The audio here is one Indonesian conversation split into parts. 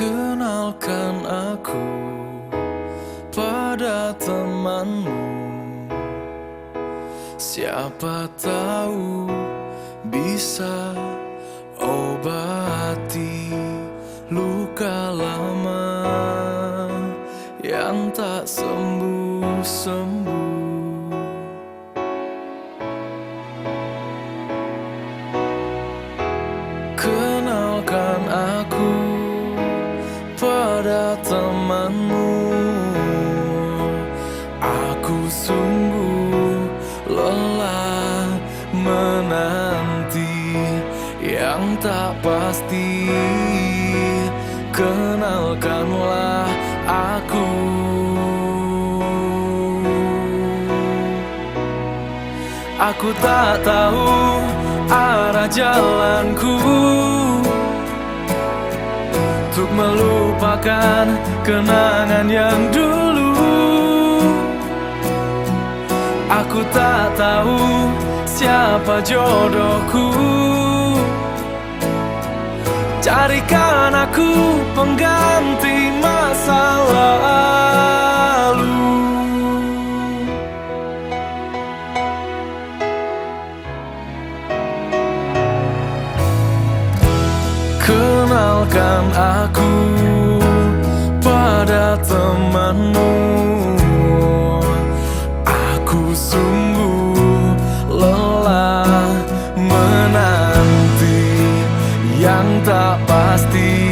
Kenalkan aku pada temanmu. Siapa tahu bisa obati luka temanmu. Aku sungguh lelah menanti Yang tak pasti. Kenalkanlah aku. Aku tak tahu arah jalanku melupakan kenangan yang dulu. Aku tak tahu siapa jodohku. Carikan aku pengganti Kenalkan aku pada temanmu. Aku sungguh lelah menanti yang tak pasti.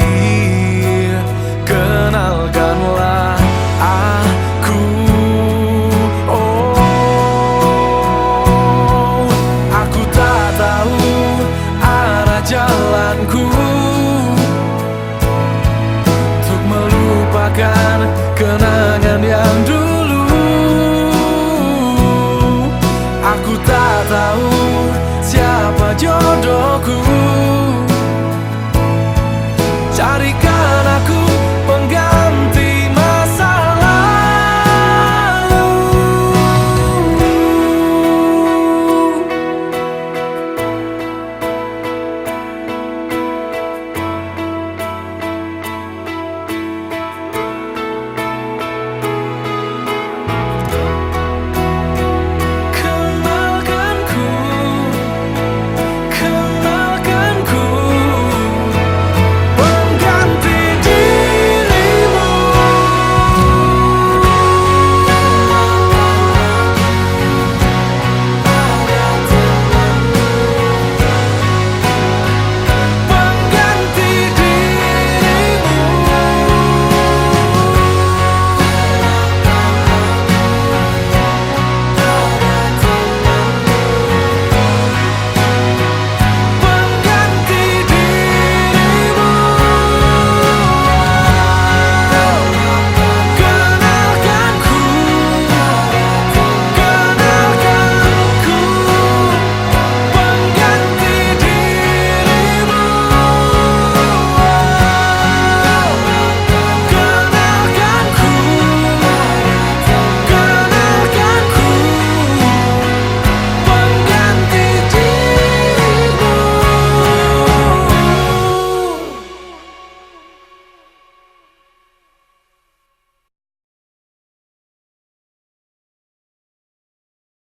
walk around